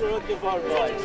treasure of divine right.